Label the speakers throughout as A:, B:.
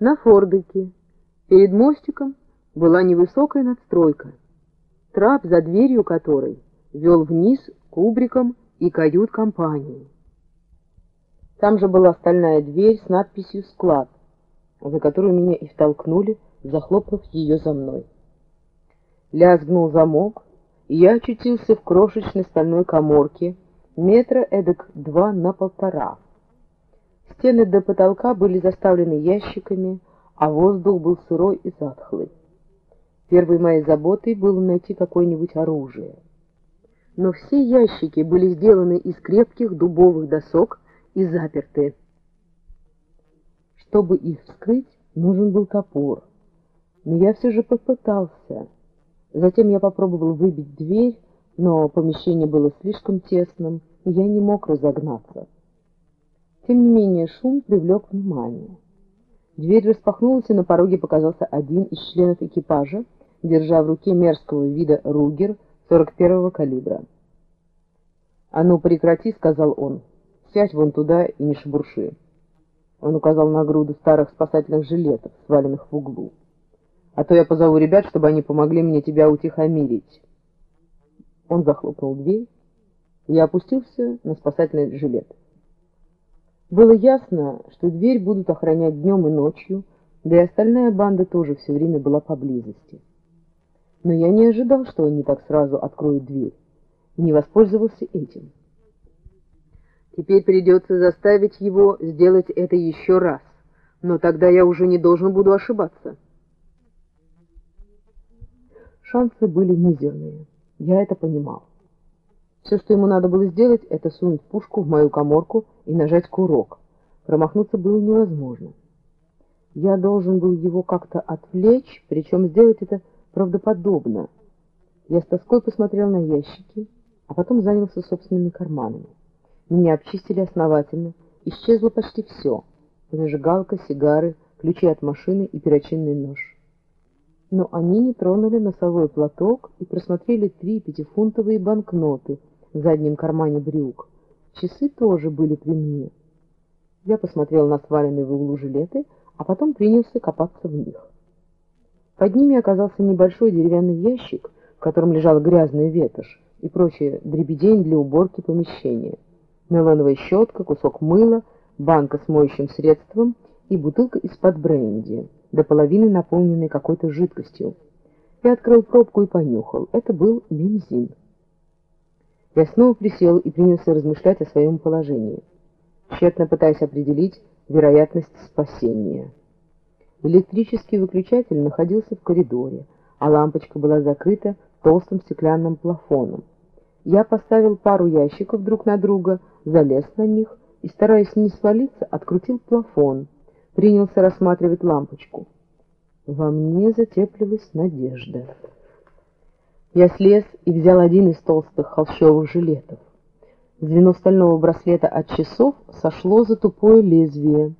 A: На фордике перед мостиком была невысокая надстройка, трап за дверью которой вел вниз кубриком и кают-компании. Там же была стальная дверь с надписью «Склад», за которую меня и втолкнули, захлопнув ее за мной. Лязгнул замок, и я очутился в крошечной стальной коморке, метра эдак два на полтора. Стены до потолка были заставлены ящиками, а воздух был сырой и затхлый. Первой моей заботой было найти какое-нибудь оружие. Но все ящики были сделаны из крепких дубовых досок и заперты. Чтобы их вскрыть, нужен был топор. Но я все же попытался. Затем я попробовал выбить дверь, но помещение было слишком тесным, и я не мог разогнаться. Тем не менее шум привлек внимание. Дверь распахнулась, и на пороге показался один из членов экипажа, держа в руке мерзкого вида Ругер 41-го калибра. «А ну, прекрати», — сказал он, — «сядь вон туда и не шебурши». Он указал на груду старых спасательных жилетов, сваленных в углу. «А то я позову ребят, чтобы они помогли мне тебя утихомирить». Он захлопнул дверь, и я опустился на спасательный жилет. Было ясно, что дверь будут охранять днем и ночью, да и остальная банда тоже все время была поблизости. Но я не ожидал, что они так сразу откроют дверь, и не воспользовался этим. Теперь придется заставить его сделать это еще раз, но тогда я уже не должен буду ошибаться. Шансы были мизерные, я это понимал. Все, что ему надо было сделать, это сунуть пушку в мою коморку и нажать курок. Промахнуться было невозможно. Я должен был его как-то отвлечь, причем сделать это правдоподобно. Я с тоской посмотрел на ящики, а потом занялся собственными карманами. Меня обчистили основательно, исчезло почти все. Зажигалка, сигары, ключи от машины и перочинный нож. Но они не тронули носовой платок и просмотрели три пятифунтовые банкноты — в заднем кармане брюк. Часы тоже были при мне. Я посмотрел на сваленные в углу жилеты, а потом принялся копаться в них. Под ними оказался небольшой деревянный ящик, в котором лежала грязная ветошь и прочая дребедень для уборки помещения. Нейлоновая щетка, кусок мыла, банка с моющим средством и бутылка из-под бренди, до половины наполненной какой-то жидкостью. Я открыл пробку и понюхал. Это был бензин. Я снова присел и принялся размышлять о своем положении, тщетно пытаясь определить вероятность спасения. Электрический выключатель находился в коридоре, а лампочка была закрыта толстым стеклянным плафоном. Я поставил пару ящиков друг на друга, залез на них и, стараясь не свалиться, открутил плафон, принялся рассматривать лампочку. Во мне затеплилась надежда. Я слез и взял один из толстых холщовых жилетов. Звено стального браслета от часов сошло за тупое лезвие,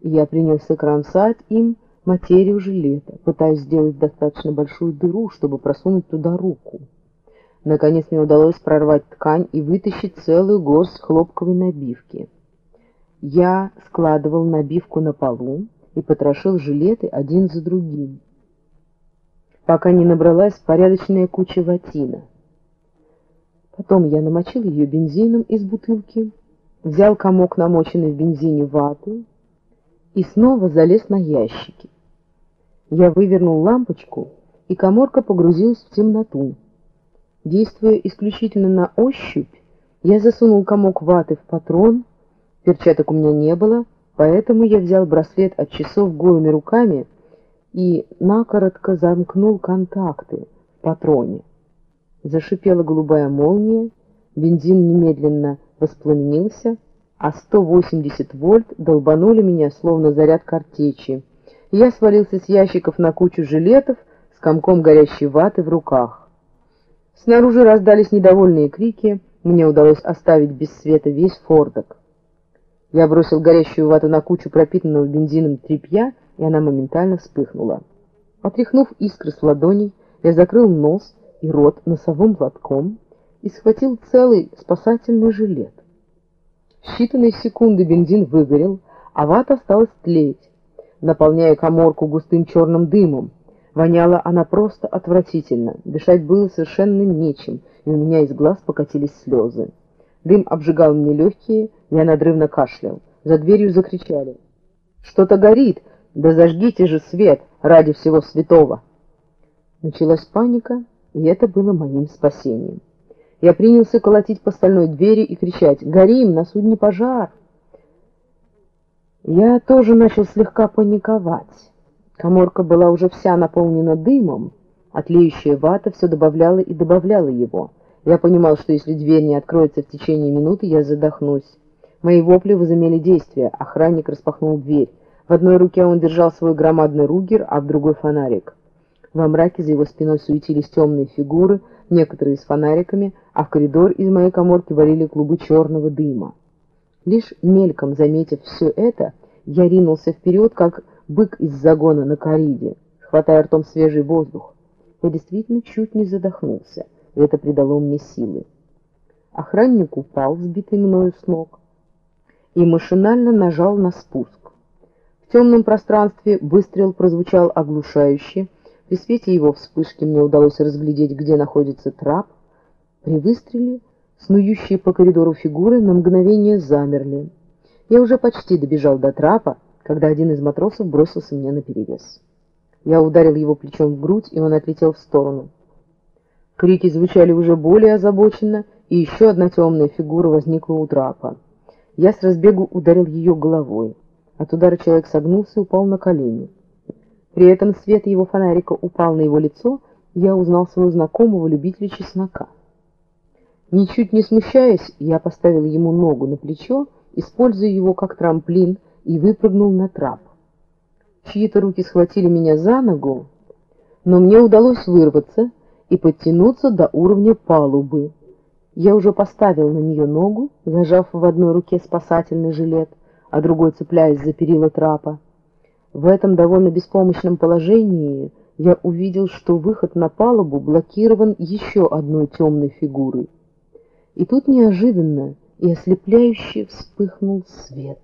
A: и я принялся кромсать им материю жилета, пытаясь сделать достаточно большую дыру, чтобы просунуть туда руку. Наконец мне удалось прорвать ткань и вытащить целую горсть хлопковой набивки. Я складывал набивку на полу и потрошил жилеты один за другим пока не набралась порядочная куча ватина. Потом я намочил ее бензином из бутылки, взял комок намоченной в бензине ваты и снова залез на ящики. Я вывернул лампочку, и коморка погрузилась в темноту. Действуя исключительно на ощупь, я засунул комок ваты в патрон, перчаток у меня не было, поэтому я взял браслет от часов голыми руками и накоротко замкнул контакты в патроне. Зашипела голубая молния, бензин немедленно воспламенился, а 180 вольт долбанули меня, словно заряд картечи. Я свалился с ящиков на кучу жилетов с комком горящей ваты в руках. Снаружи раздались недовольные крики, мне удалось оставить без света весь фордок. Я бросил горящую вату на кучу пропитанного бензином тряпья и она моментально вспыхнула. Отряхнув искры с ладоней, я закрыл нос и рот носовым платком и схватил целый спасательный жилет. В считанные секунды бензин выгорел, а вата осталась тлеть. наполняя коморку густым черным дымом. Воняла она просто отвратительно, дышать было совершенно нечем, и у меня из глаз покатились слезы. Дым обжигал мне легкие, я надрывно кашлял. За дверью закричали. «Что-то горит! Да зажгите же свет ради всего святого!» Началась паника, и это было моим спасением. Я принялся колотить по стальной двери и кричать «Горим! На судне пожар!» Я тоже начал слегка паниковать. Коморка была уже вся наполнена дымом, а вата все добавляла и добавляла его. Я понимал, что если дверь не откроется в течение минуты, я задохнусь. Мои вопли возымели действие. Охранник распахнул дверь. В одной руке он держал свой громадный ругер, а в другой фонарик. Во мраке за его спиной суетились темные фигуры, некоторые с фонариками, а в коридор из моей коморки валили клубы черного дыма. Лишь мельком заметив все это, я ринулся вперед, как бык из загона на кориде, хватая ртом свежий воздух. Я действительно чуть не задохнулся, и это придало мне силы. Охранник упал, сбитый мною с ног, и машинально нажал на спуск. В темном пространстве выстрел прозвучал оглушающе, при свете его вспышки мне удалось разглядеть, где находится трап. При выстреле снующие по коридору фигуры на мгновение замерли. Я уже почти добежал до трапа, когда один из матросов бросился мне на перевес. Я ударил его плечом в грудь, и он отлетел в сторону. Крики звучали уже более озабоченно, и еще одна темная фигура возникла у трапа. Я с разбегу ударил ее головой. От удара человек согнулся и упал на колени. При этом свет его фонарика упал на его лицо, я узнал своего знакомого любителя чеснока. Ничуть не смущаясь, я поставил ему ногу на плечо, используя его как трамплин, и выпрыгнул на трап. Чьи-то руки схватили меня за ногу, но мне удалось вырваться и подтянуться до уровня палубы. Я уже поставил на нее ногу, зажав в одной руке спасательный жилет, а другой цепляясь за перила трапа. В этом довольно беспомощном положении я увидел, что выход на палубу блокирован еще одной темной фигурой. И тут неожиданно и ослепляюще вспыхнул свет.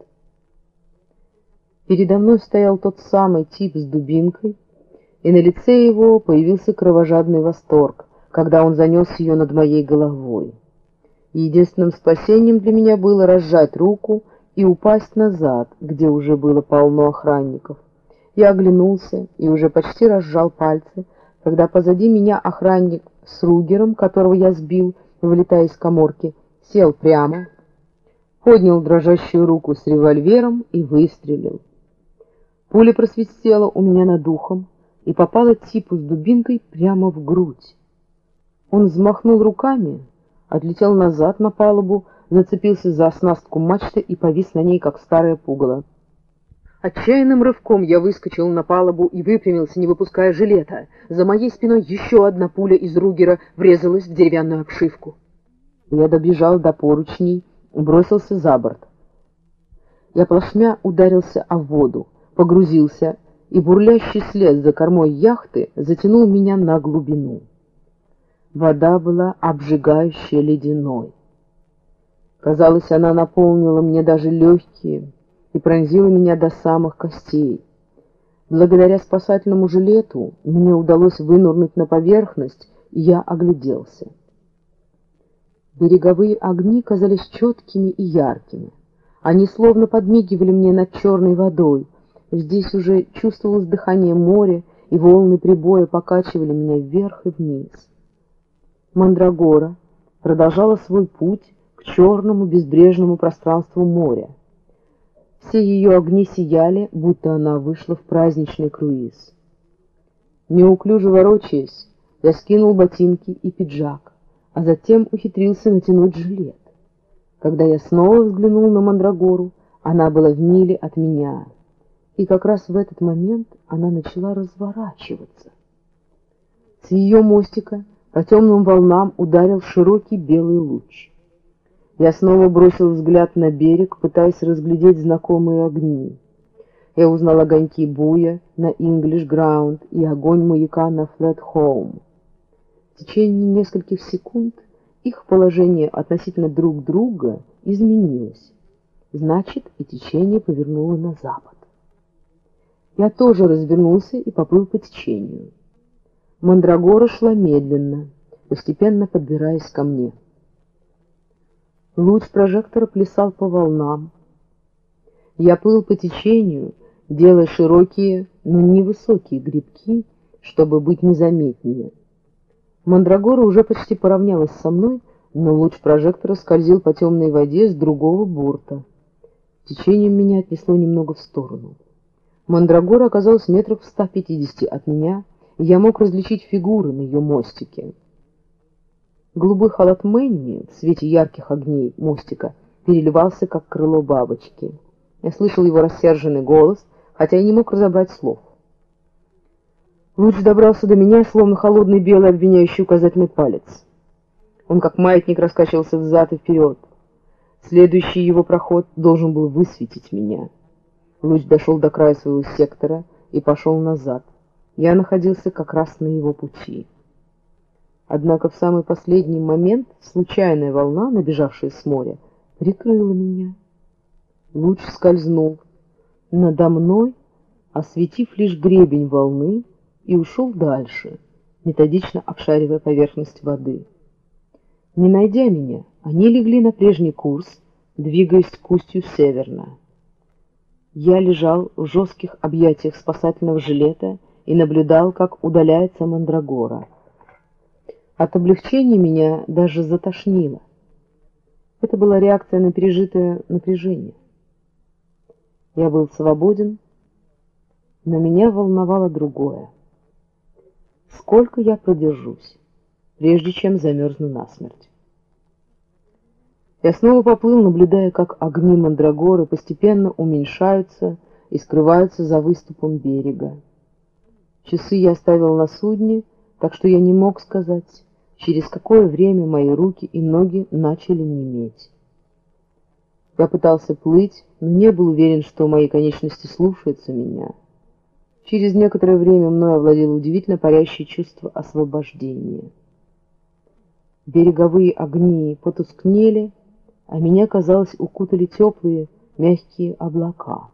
A: Передо мной стоял тот самый тип с дубинкой, и на лице его появился кровожадный восторг, когда он занес ее над моей головой. Единственным спасением для меня было разжать руку и упасть назад, где уже было полно охранников. Я оглянулся и уже почти разжал пальцы, когда позади меня охранник с Ругером, которого я сбил, вылетая из коморки, сел прямо, поднял дрожащую руку с револьвером и выстрелил. Пуля просвистела у меня над ухом и попала типу с дубинкой прямо в грудь. Он взмахнул руками, отлетел назад на палубу, зацепился за оснастку мачты и повис на ней, как старое пугало. Отчаянным рывком я выскочил на палубу и выпрямился, не выпуская жилета. За моей спиной еще одна пуля из Ругера врезалась в деревянную обшивку. Я добежал до поручней, бросился за борт. Я плашмя ударился о воду, погрузился, и бурлящий след за кормой яхты затянул меня на глубину. Вода была обжигающая ледяной. Казалось, она наполнила мне даже легкие и пронзила меня до самых костей. Благодаря спасательному жилету мне удалось вынурнуть на поверхность, и я огляделся. Береговые огни казались четкими и яркими. Они словно подмигивали мне над черной водой. Здесь уже чувствовалось дыхание моря, и волны прибоя покачивали меня вверх и вниз. Мандрагора продолжала свой путь черному безбрежному пространству моря. Все ее огни сияли, будто она вышла в праздничный круиз. Неуклюже ворочаясь, я скинул ботинки и пиджак, а затем ухитрился натянуть жилет. Когда я снова взглянул на Мандрагору, она была в миле от меня, и как раз в этот момент она начала разворачиваться. С ее мостика по темным волнам ударил широкий белый луч. Я снова бросил взгляд на берег, пытаясь разглядеть знакомые огни. Я узнал огоньки буя на English Ground и огонь маяка на Flat Home. В течение нескольких секунд их положение относительно друг друга изменилось. Значит, и течение повернуло на запад. Я тоже развернулся и поплыл по течению. Мандрагора шла медленно, постепенно подбираясь ко мне. Луч прожектора плясал по волнам. Я плыл по течению, делая широкие, но невысокие грибки, чтобы быть незаметнее. Мандрагора уже почти поравнялась со мной, но луч прожектора скользил по темной воде с другого борта. Течением меня отнесло немного в сторону. Мандрагора оказалась метров в 150 от меня, и я мог различить фигуры на ее мостике. Голубой халат Мэнни в свете ярких огней мостика переливался, как крыло бабочки. Я слышал его рассерженный голос, хотя и не мог разобрать слов. Луч добрался до меня, словно холодный белый обвиняющий указательный палец. Он как маятник раскачивался взад и вперед. Следующий его проход должен был высветить меня. Луч дошел до края своего сектора и пошел назад. Я находился как раз на его пути. Однако в самый последний момент случайная волна, набежавшая с моря, прикрыла меня. Луч скользнул надо мной, осветив лишь гребень волны, и ушел дальше, методично обшаривая поверхность воды. Не найдя меня, они легли на прежний курс, двигаясь к устью северно. Я лежал в жестких объятиях спасательного жилета и наблюдал, как удаляется Мандрагора. От облегчения меня даже затошнило. Это была реакция на пережитое напряжение. Я был свободен, но меня волновало другое. Сколько я продержусь, прежде чем замерзну насмерть? Я снова поплыл, наблюдая, как огни Мандрагоры постепенно уменьшаются и скрываются за выступом берега. Часы я оставил на судне, так что я не мог сказать, через какое время мои руки и ноги начали неметь. Я пытался плыть, но не был уверен, что мои конечности слушаются меня. Через некоторое время мной овладело удивительно парящее чувство освобождения. Береговые огни потускнели, а меня, казалось, укутали теплые, мягкие облака.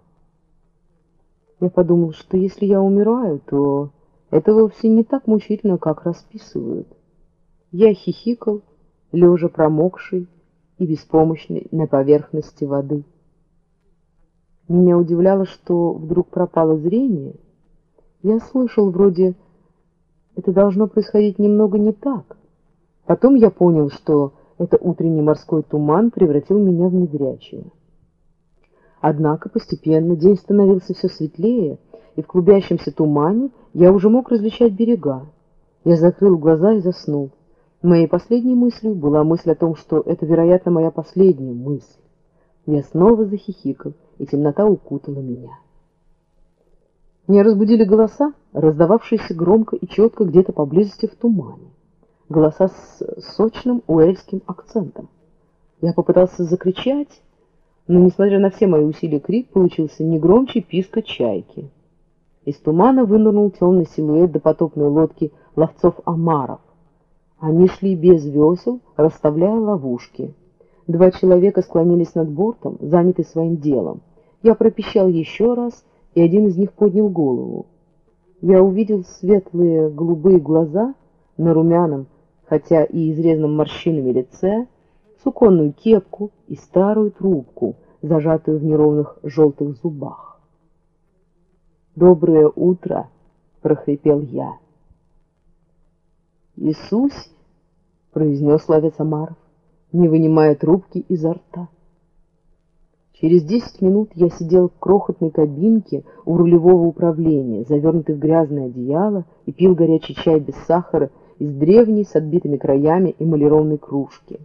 A: Я подумал, что если я умираю, то это вовсе не так мучительно, как расписывают. Я хихикал, лежа промокший и беспомощный на поверхности воды. Меня удивляло, что вдруг пропало зрение. Я слышал вроде «это должно происходить немного не так». Потом я понял, что это утренний морской туман превратил меня в незрячего. Однако постепенно день становился все светлее, и в клубящемся тумане я уже мог различать берега. Я закрыл глаза и заснул. Моей последней мыслью была мысль о том, что это, вероятно, моя последняя мысль. Я снова захихикал, и темнота укутала меня. Меня разбудили голоса, раздававшиеся громко и четко где-то поблизости в тумане голоса с сочным уэльским акцентом. Я попытался закричать, но, несмотря на все мои усилия, крик получился не громче писка чайки. Из тумана вынырнул темный силуэт допотопной лодки ловцов-омаров. Они шли без весел, расставляя ловушки. Два человека склонились над бортом, заняты своим делом. Я пропищал еще раз, и один из них поднял голову. Я увидел светлые голубые глаза на румяном, хотя и изрезанном морщинами лице, суконную кепку и старую трубку, зажатую в неровных желтых зубах. «Доброе утро!» — прохрипел я. «Иисус!» — произнес ловец Амаров, не вынимая трубки изо рта. Через десять минут я сидел в крохотной кабинке у рулевого управления, завернутый в грязное одеяло, и пил горячий чай без сахара из древней с отбитыми краями эмалированной кружки.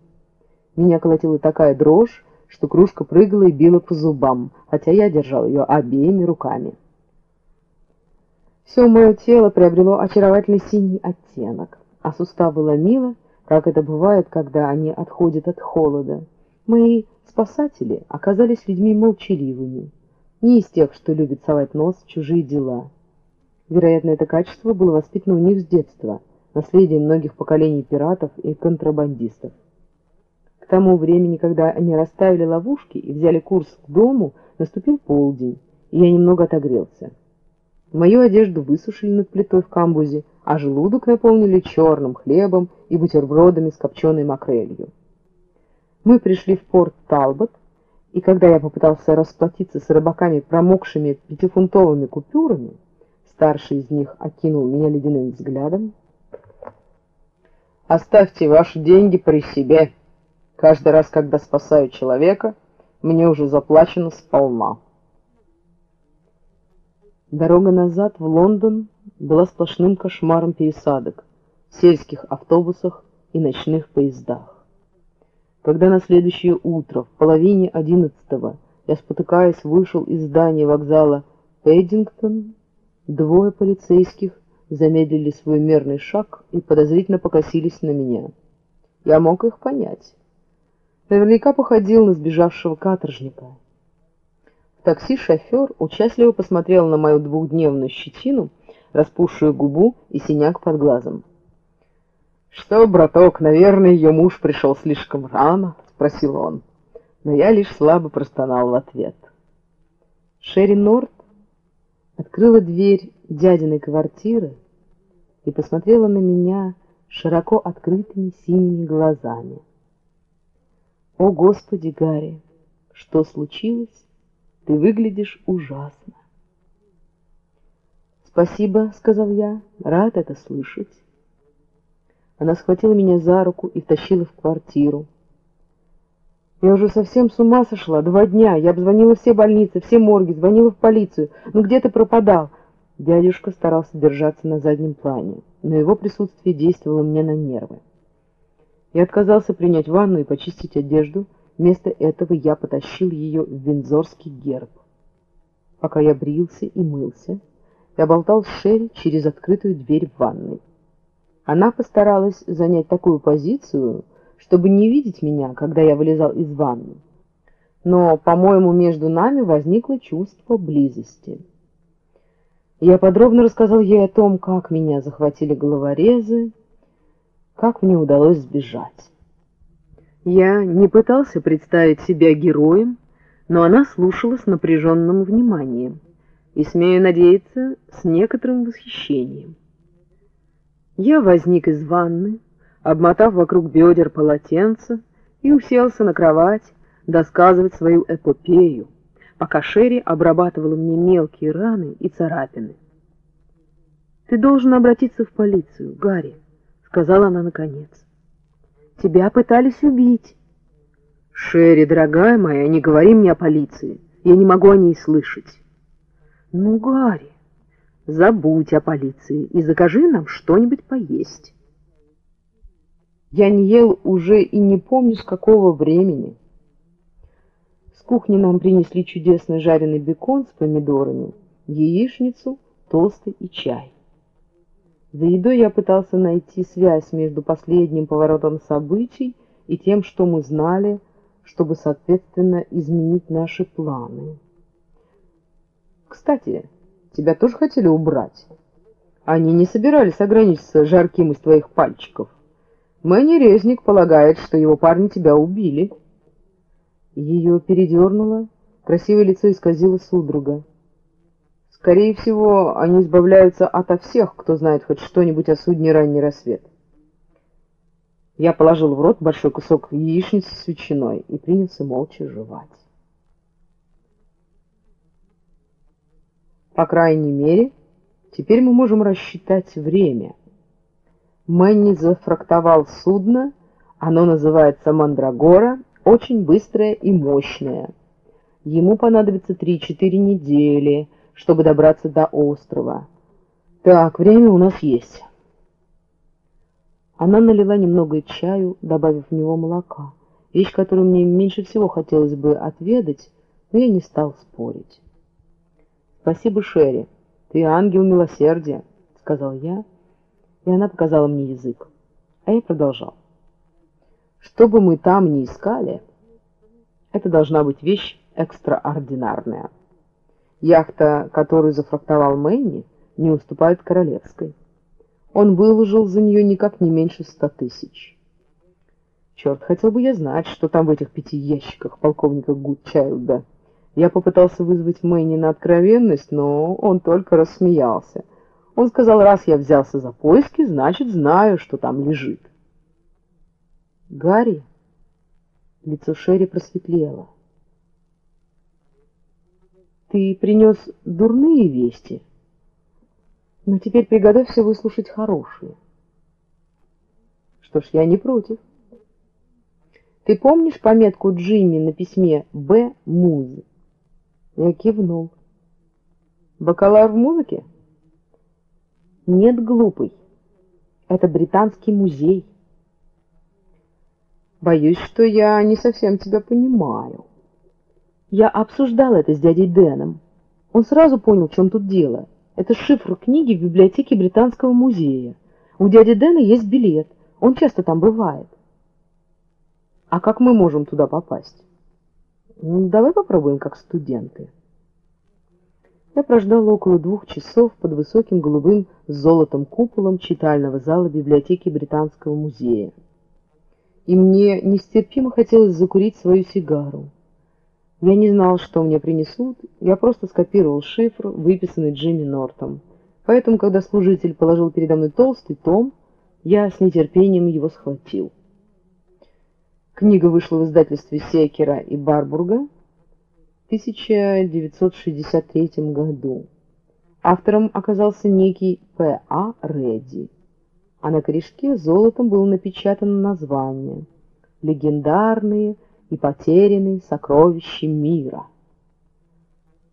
A: Меня колотила такая дрожь, что кружка прыгала и била по зубам, хотя я держал ее обеими руками. Все мое тело приобрело очаровательный синий оттенок, а суставы ломило, как это бывает, когда они отходят от холода. Мои спасатели оказались людьми молчаливыми, не из тех, что любят совать нос в чужие дела. Вероятно, это качество было воспитано у них с детства — наследие многих поколений пиратов и контрабандистов. К тому времени, когда они расставили ловушки и взяли курс к дому, наступил полдень, и я немного отогрелся. Мою одежду высушили над плитой в камбузе, а желудок наполнили черным хлебом и бутербродами с копченой макрелью. Мы пришли в порт Талбот, и когда я попытался расплатиться с рыбаками промокшими пятифунтовыми купюрами, старший из них окинул меня ледяным взглядом. «Оставьте ваши деньги при себе. Каждый раз, когда спасаю человека, мне уже заплачено сполна». Дорога назад в Лондон была сплошным кошмаром пересадок, сельских автобусах и ночных поездах. Когда на следующее утро, в половине одиннадцатого, я, спотыкаясь, вышел из здания вокзала Пэддингтон, двое полицейских замедлили свой мерный шаг и подозрительно покосились на меня. Я мог их понять. Наверняка походил на сбежавшего каторжника. В такси шофер участливо посмотрел на мою двухдневную щетину, распухшую губу и синяк под глазом. «Что, браток, наверное, ее муж пришел слишком рано?» — спросил он. Но я лишь слабо простонал в ответ. Шерри Норт открыла дверь дядиной квартиры и посмотрела на меня широко открытыми синими глазами. «О, Господи, Гарри, что случилось? Ты выглядишь ужасно!» «Спасибо», — сказал я, — «рад это слышать». Она схватила меня за руку и втащила в квартиру. Я уже совсем с ума сошла. Два дня. Я обзвонила все больницы, все морги, звонила в полицию. Ну где ты пропадал? Дядюшка старался держаться на заднем плане, но его присутствие действовало мне на нервы. Я отказался принять ванну и почистить одежду. Вместо этого я потащил ее в виндзорский герб. Пока я брился и мылся, я болтал с Шерри через открытую дверь в ванной. Она постаралась занять такую позицию, чтобы не видеть меня, когда я вылезал из ванны. Но, по-моему, между нами возникло чувство близости. Я подробно рассказал ей о том, как меня захватили головорезы, как мне удалось сбежать. Я не пытался представить себя героем, но она слушала с напряженным вниманием и, смею надеяться, с некоторым восхищением. Я возник из ванны, обмотав вокруг бедер полотенце и уселся на кровать досказывать свою эпопею, пока Шерри обрабатывала мне мелкие раны и царапины. «Ты должен обратиться в полицию, Гарри», — сказала она наконец. «Тебя пытались убить». «Шерри, дорогая моя, не говори мне о полиции. Я не могу о ней слышать». «Ну, Гарри, Забудь о полиции и закажи нам что-нибудь поесть. Я не ел уже и не помню, с какого времени. С кухни нам принесли чудесный жареный бекон с помидорами, яичницу, тосты и чай. За едой я пытался найти связь между последним поворотом событий и тем, что мы знали, чтобы, соответственно, изменить наши планы. Кстати, Тебя тоже хотели убрать? Они не собирались ограничиться жарким из твоих пальчиков. Мэнни Резник полагает, что его парни тебя убили. Ее передернуло, красивое лицо исказило судорога. Скорее всего, они избавляются ото всех, кто знает хоть что-нибудь о судне «Ранний рассвет». Я положил в рот большой кусок яичницы с ветчиной и принялся молча жевать. По крайней мере, теперь мы можем рассчитать время. Мэнни зафрактовал судно, оно называется «Мандрагора», очень быстрое и мощное. Ему понадобится 3-4 недели, чтобы добраться до острова. Так, время у нас есть. Она налила немного чаю, добавив в него молока. Вещь, которую мне меньше всего хотелось бы отведать, но я не стал спорить. «Спасибо, Шерри, ты ангел милосердия», — сказал я, и она показала мне язык. А я продолжал. «Что бы мы там ни искали, это должна быть вещь экстраординарная. Яхта, которую зафрактовал Мэнни, не уступает королевской. Он выложил за нее никак не меньше ста тысяч. Черт, хотел бы я знать, что там в этих пяти ящиках полковника Гудчайлда. Я попытался вызвать Мэнни на откровенность, но он только рассмеялся. Он сказал, раз я взялся за поиски, значит, знаю, что там лежит. Гарри, лицо Шерри просветлело. Ты принес дурные вести, но теперь приготовься выслушать хорошие. Что ж, я не против. Ты помнишь пометку Джимми на письме «Б. Муз»? Я кивнул. Бакалавр в музыке? Нет, глупый. Это британский музей. Боюсь, что я не совсем тебя понимаю. Я обсуждал это с дядей Дэном. Он сразу понял, в чем тут дело. Это шифр книги в библиотеке Британского музея. У дяди Дэна есть билет. Он часто там бывает. А как мы можем туда попасть? Давай попробуем как студенты. Я прождал около двух часов под высоким голубым золотом куполом читального зала библиотеки Британского музея. И мне нестерпимо хотелось закурить свою сигару. Я не знал, что мне принесут, я просто скопировал шифр, выписанный Джимми Нортом. Поэтому, когда служитель положил передо мной толстый том, я с нетерпением его схватил. Книга вышла в издательстве Секера и Барбурга, 1963 году. Автором оказался некий П.А. Редди, а на корешке золотом было напечатано название «Легендарные и потерянные сокровища мира».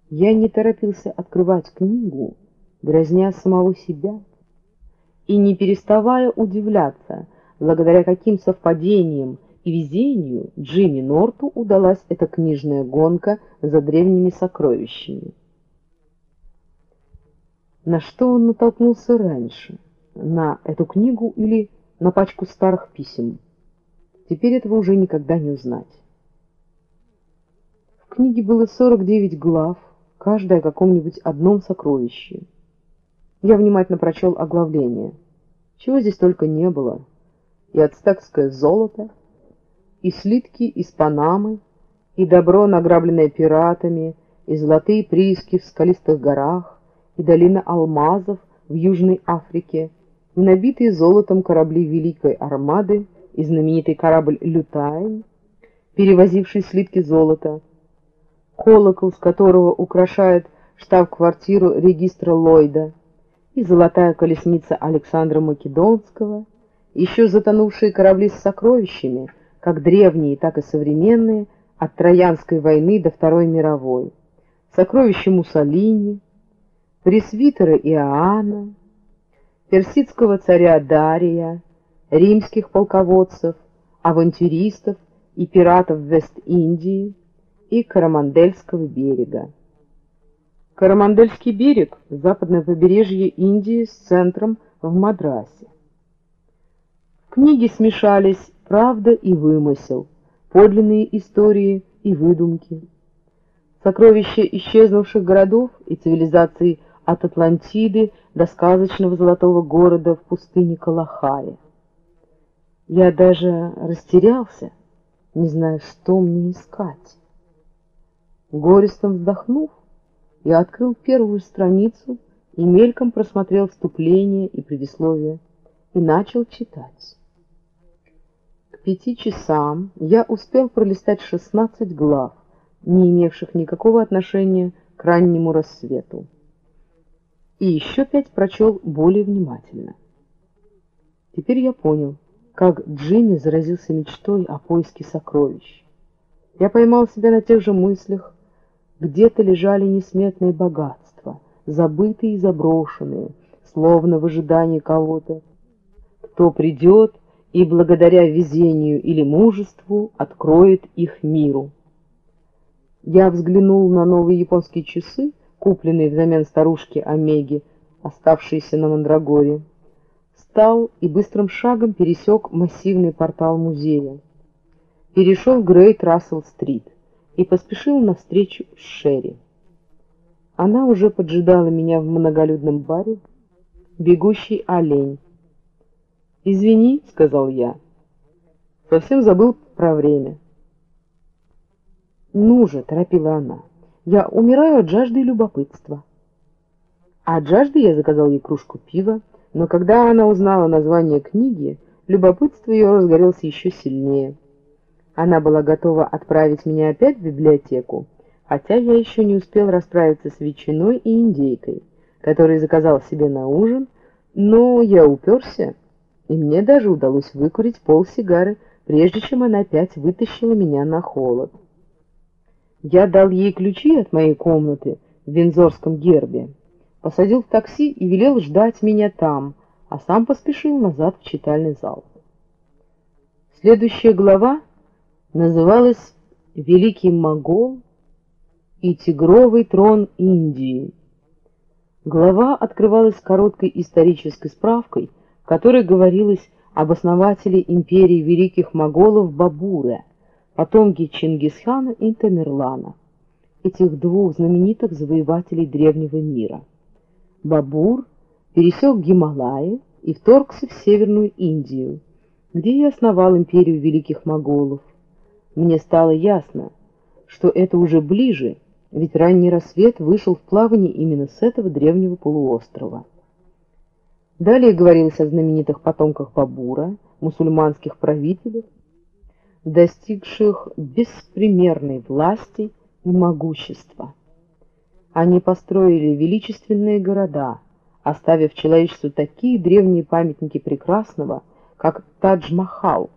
A: Я не торопился открывать книгу, дразня самого себя, и не переставая удивляться, благодаря каким совпадениям и везению Джимми Норту удалась эта книжная гонка за древними сокровищами. На что он натолкнулся раньше? На эту книгу или на пачку старых писем? Теперь этого уже никогда не узнать. В книге было 49 глав, каждая о каком-нибудь одном сокровище. Я внимательно прочел оглавление. Чего здесь только не было. И ацтекское золото, и слитки из Панамы, и добро, награбленное пиратами, и золотые прииски в скалистых горах, и долина алмазов в Южной Африке, и набитые золотом корабли Великой Армады, и знаменитый корабль «Лютайн», перевозивший слитки золота, колокол, с которого украшает штаб-квартиру регистра Ллойда, и золотая колесница Александра Македонского, еще затонувшие корабли с сокровищами — как древние, так и современные, от Троянской войны до Второй мировой, сокровища Муссолини, пресвитера Иоанна, персидского царя Дария, римских полководцев, авантюристов и пиратов Вест-Индии и Карамандельского берега. Карамандельский берег – западное побережье Индии с центром в Мадрасе. В книге смешались правда и вымысел, подлинные истории и выдумки. Сокровища исчезнувших городов и цивилизаций от Атлантиды до сказочного золотого города в пустыне Калахари. Я даже растерялся, не зная, что мне искать. Горестом вздохнув, я открыл первую страницу и мельком просмотрел вступление и предисловие и начал читать пяти часам я успел пролистать шестнадцать глав, не имевших никакого отношения к раннему рассвету. И еще пять прочел более внимательно. Теперь я понял, как Джимми заразился мечтой о поиске сокровищ. Я поймал себя на тех же мыслях, где-то лежали несметные богатства, забытые и заброшенные, словно в ожидании кого-то, кто придет и благодаря везению или мужеству откроет их миру. Я взглянул на новые японские часы, купленные взамен старушки Омеги, оставшиеся на Мандрагоре. Встал и быстрым шагом пересек массивный портал музея. Перешел Грейт Рассел-стрит и поспешил навстречу с Шерри. Она уже поджидала меня в многолюдном баре «Бегущий олень», «Извини», — сказал я, — «совсем забыл про время». «Ну же», — торопила она, — Я умираю от жажды и любопытства. А от жажды я заказал ей кружку пива, но когда она узнала название книги, любопытство ее разгорелось еще сильнее. Она была готова отправить меня опять в библиотеку, хотя я еще не успел расправиться с ветчиной и индейкой, которые заказал себе на ужин, но я уперся, и мне даже удалось выкурить пол сигары, прежде чем она опять вытащила меня на холод. Я дал ей ключи от моей комнаты в Винзорском гербе, посадил в такси и велел ждать меня там, а сам поспешил назад в читальный зал. Следующая глава называлась «Великий Могол и тигровый трон Индии». Глава открывалась короткой исторической справкой, которой говорилось об основателе империи великих моголов Бабуре – потомки Чингисхана и Тамерлана, этих двух знаменитых завоевателей древнего мира. Бабур пересек Гималаи и вторгся в Северную Индию, где и основал империю великих моголов. Мне стало ясно, что это уже ближе, ведь ранний рассвет вышел в плавание именно с этого древнего полуострова. Далее говорилось о знаменитых потомках Бабура, мусульманских правителях, достигших беспримерной власти и могущества. Они построили величественные города, оставив человечеству такие древние памятники прекрасного, как Тадж-Махал.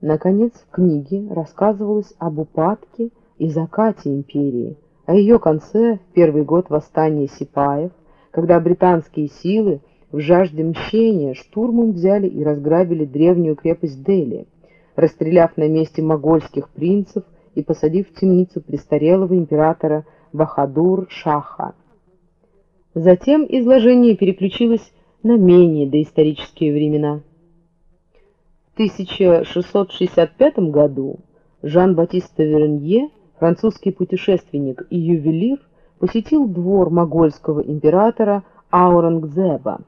A: Наконец, в книге рассказывалось об упадке и закате империи, о ее конце в первый год восстания сипаев, когда британские силы в жажде мщения штурмом взяли и разграбили древнюю крепость Дели – расстреляв на месте могольских принцев и посадив в темницу престарелого императора Бахадур-Шаха. Затем изложение переключилось на менее доисторические времена. В 1665 году Жан-Батист Тавернье, французский путешественник и ювелир, посетил двор могольского императора Аурангзеба.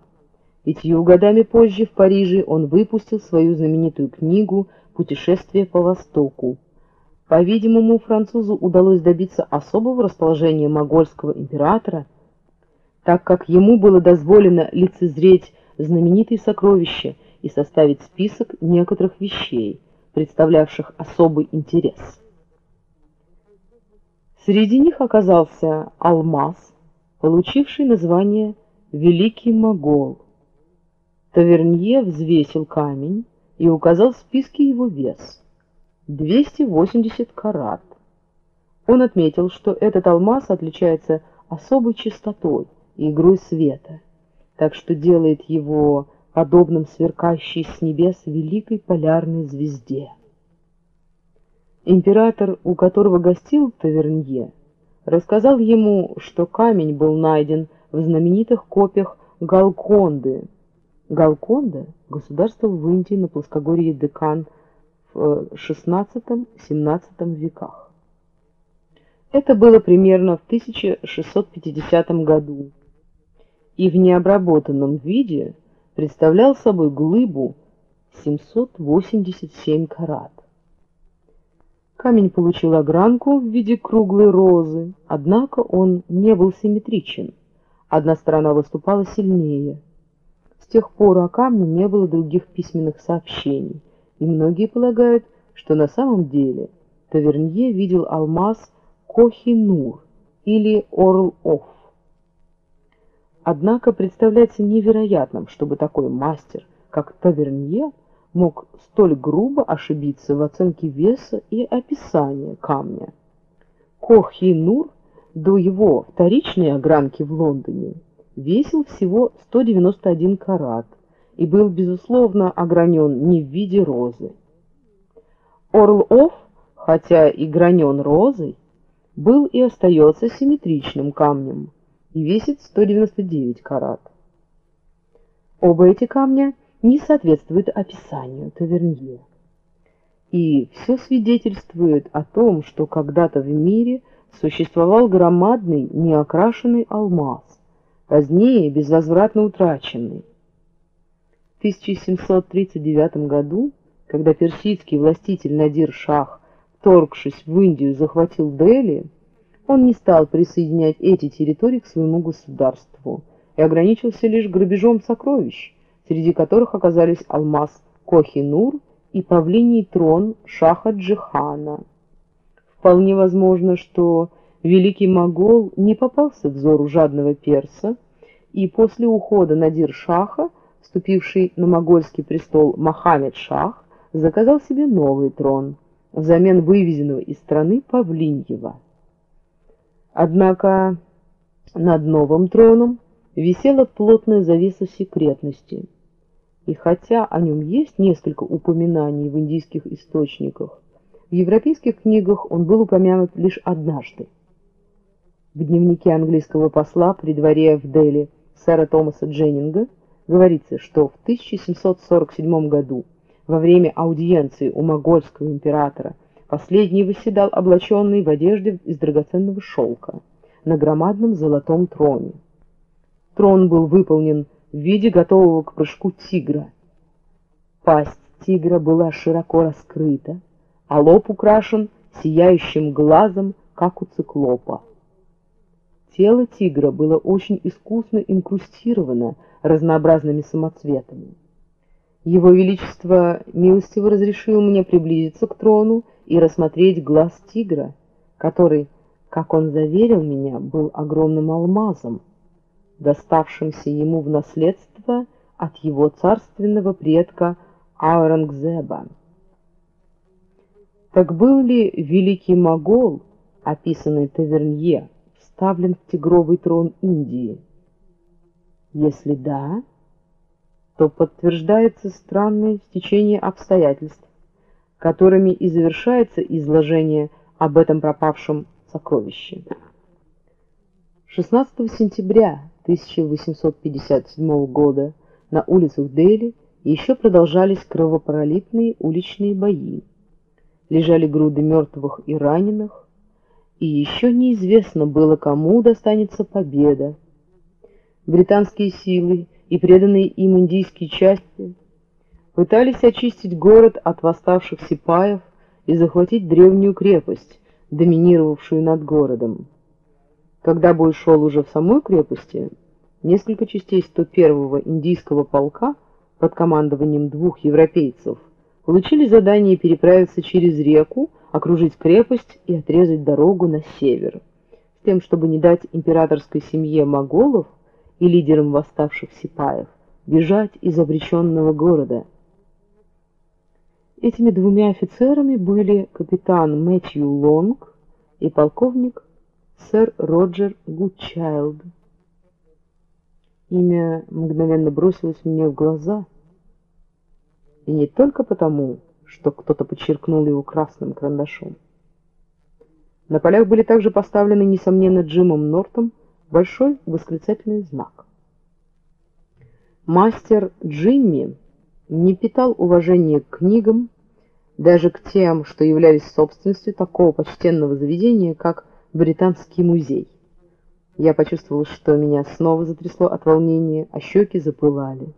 A: Пятью годами позже в Париже он выпустил свою знаменитую книгу путешествие по Востоку. По-видимому, французу удалось добиться особого расположения могольского императора, так как ему было дозволено лицезреть знаменитые сокровища и составить список некоторых вещей, представлявших особый интерес. Среди них оказался алмаз, получивший название «Великий Могол». Тавернье взвесил камень, и указал в списке его вес — 280 карат. Он отметил, что этот алмаз отличается особой чистотой и игрой света, так что делает его подобным сверкающей с небес великой полярной звезде. Император, у которого гостил Тавернье, рассказал ему, что камень был найден в знаменитых копиях Галконды, Галконда – государство в Индии на плоскогорье Декан в XVI-XVII веках. Это было примерно в 1650 году и в необработанном виде представлял собой глыбу 787 карат. Камень получил огранку в виде круглой розы, однако он не был симметричен. Одна сторона выступала сильнее – тех пор о камне не было других письменных сообщений, и многие полагают, что на самом деле Тавернье видел алмаз Кохи-Нур или Орл-Офф. Однако представляется невероятным, чтобы такой мастер, как Тавернье, мог столь грубо ошибиться в оценке веса и описания камня. Кохи-Нур до его вторичной огранки в Лондоне весил всего 191 карат и был, безусловно, огранен не в виде розы. Орлов, хотя и гранен розой, был и остается симметричным камнем и весит 199 карат. Оба эти камня не соответствуют описанию Тавернье. И все свидетельствует о том, что когда-то в мире существовал громадный неокрашенный алмаз, позднее безвозвратно утраченный. В 1739 году, когда персидский властитель Надир Шах, вторгшись в Индию, захватил Дели, Он не стал присоединять эти территории к своему государству и ограничился лишь грабежом сокровищ, среди которых оказались алмаз Кохи-Нур и павлиний трон Шаха Джихана. Вполне возможно, что великий могол не попался взору жадного перса, и после ухода Надир-Шаха, вступивший на могольский престол Мохаммед-Шах, заказал себе новый трон взамен вывезенного из страны Павлиньева. Однако над новым троном висела плотная завеса секретности, и хотя о нем есть несколько упоминаний в индийских источниках, в европейских книгах он был упомянут лишь однажды. В дневнике английского посла при дворе в Дели сэра Томаса Дженнинга говорится, что в 1747 году во время аудиенции у могольского императора последний восседал облаченный в одежде из драгоценного шелка на громадном золотом троне. Трон был выполнен в виде готового к прыжку тигра. Пасть тигра была широко раскрыта, а лоб украшен сияющим глазом, как у циклопа. Тело тигра было очень искусно инкрустировано разнообразными самоцветами. Его Величество милостиво разрешил мне приблизиться к трону и рассмотреть глаз тигра, который, как он заверил меня, был огромным алмазом, доставшимся ему в наследство от его царственного предка Аурангзеба. Так был ли великий могол, описанный Тавернье, вставлен в тигровый трон Индии? Если да, то подтверждается странное стечение обстоятельств, которыми и завершается изложение об этом пропавшем сокровище. 16 сентября 1857 года на улицах Дели еще продолжались кровопролитные уличные бои. Лежали груды мертвых и раненых, и еще неизвестно было, кому достанется победа. Британские силы и преданные им индийские части пытались очистить город от восставших сипаев и захватить древнюю крепость, доминировавшую над городом. Когда бой шел уже в самой крепости, несколько частей 101-го индийского полка под командованием двух европейцев получили задание переправиться через реку, окружить крепость и отрезать дорогу на север, с тем, чтобы не дать императорской семье моголов и лидерам восставших сипаев бежать из обреченного города. Этими двумя офицерами были капитан Мэтью Лонг и полковник сэр Роджер Гудчайлд. Имя мгновенно бросилось мне в глаза, и не только потому, что кто-то подчеркнул его красным карандашом. На полях были также поставлены, несомненно, Джимом Нортом большой восклицательный знак. Мастер Джимми не питал уважения к книгам, даже к тем, что являлись собственностью такого почтенного заведения, как Британский музей. Я почувствовал, что меня снова затрясло от волнения, а щеки запылали.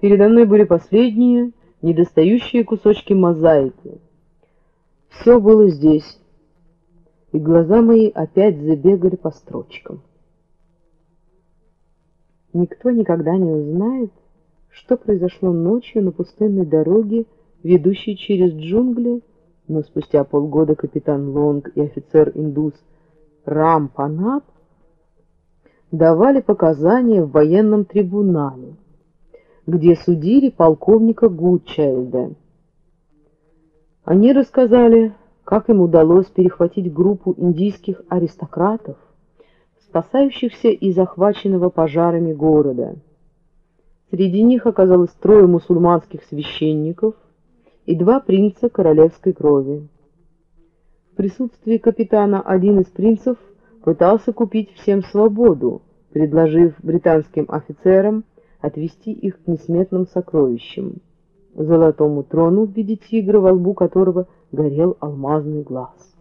A: Передо мной были последние, недостающие кусочки мозаики. Все было здесь, и глаза мои опять забегали по строчкам. Никто никогда не узнает, что произошло ночью на пустынной дороге, ведущей через джунгли, но спустя полгода капитан Лонг и офицер-индус Рам Панат давали показания в военном трибунале, где судили полковника Гудчайлда. Они рассказали, как им удалось перехватить группу индийских аристократов, спасающихся из захваченного пожарами города. Среди них оказалось трое мусульманских священников – и два принца королевской крови. В присутствии капитана один из принцев пытался купить всем свободу, предложив британским офицерам отвести их к несметным сокровищам, золотому трону в виде тигра, во лбу которого горел алмазный глаз.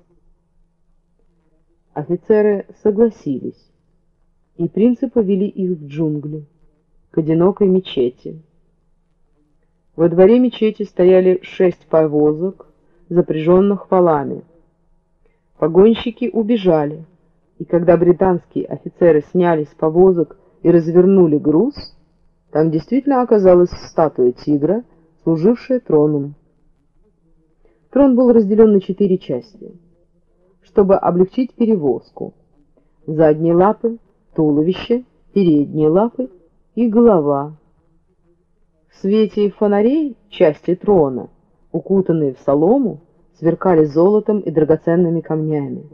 A: Офицеры согласились, и принцы повели их в джунгли, к одинокой мечети. Во дворе мечети стояли шесть повозок, запряженных валами. Погонщики убежали, и когда британские офицеры сняли с повозок и развернули груз, там действительно оказалась статуя тигра, служившая троном. Трон был разделен на четыре части, чтобы облегчить перевозку. Задние лапы, туловище, передние лапы и голова. В свете фонарей части трона, укутанные в солому, сверкали золотом и драгоценными камнями.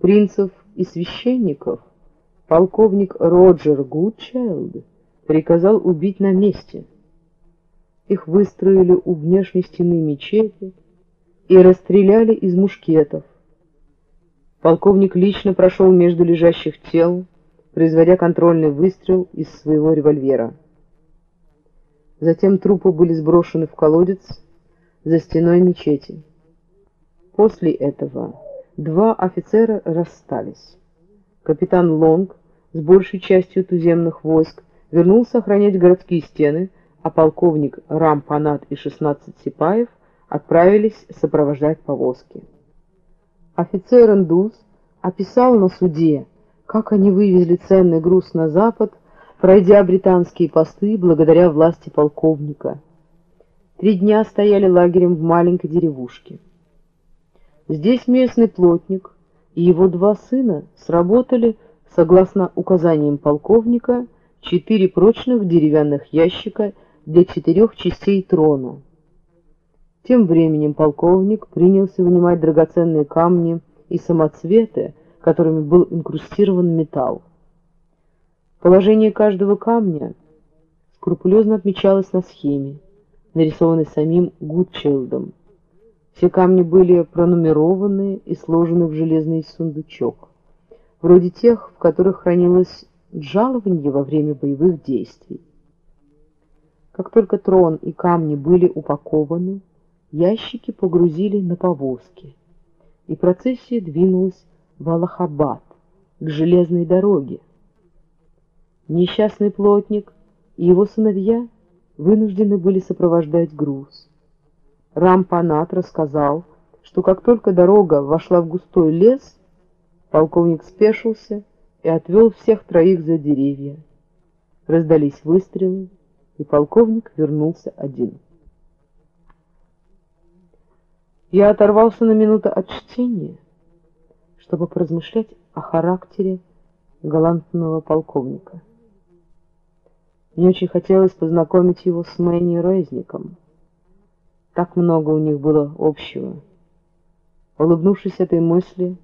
A: Принцев и священников полковник Роджер Гудчайлд приказал убить на месте. Их выстроили у внешней стены мечети и расстреляли из мушкетов. Полковник лично прошел между лежащих тел, производя контрольный выстрел из своего револьвера. Затем трупы были сброшены в колодец за стеной мечети. После этого два офицера расстались. Капитан Лонг с большей частью туземных войск вернулся охранять городские стены, а полковник Рампанат и 16 сипаев отправились сопровождать повозки. Офицер Индус описал на суде, как они вывезли ценный груз на запад, пройдя британские посты благодаря власти полковника. Три дня стояли лагерем в маленькой деревушке. Здесь местный плотник и его два сына сработали, согласно указаниям полковника, четыре прочных деревянных ящика для четырех частей трона. Тем временем полковник принялся вынимать драгоценные камни и самоцветы, которыми был инкрустирован металл. Положение каждого камня скрупулезно отмечалось на схеме, нарисованной самим Гудчилдом. Все камни были пронумерованы и сложены в железный сундучок, вроде тех, в которых хранилось жалование во время боевых действий. Как только трон и камни были упакованы, ящики погрузили на повозки, и процессия двинулась в Аллахабад, к железной дороге. Несчастный плотник и его сыновья вынуждены были сопровождать груз. Рампанат рассказал, что как только дорога вошла в густой лес, полковник спешился и отвел всех троих за деревья. Раздались выстрелы, и полковник вернулся один. Я оторвался на минуту от чтения, чтобы поразмышлять о характере галантного полковника. Мне очень хотелось познакомить его с Мэнни Резником. Так много у них было общего. Улыбнувшись этой мысли,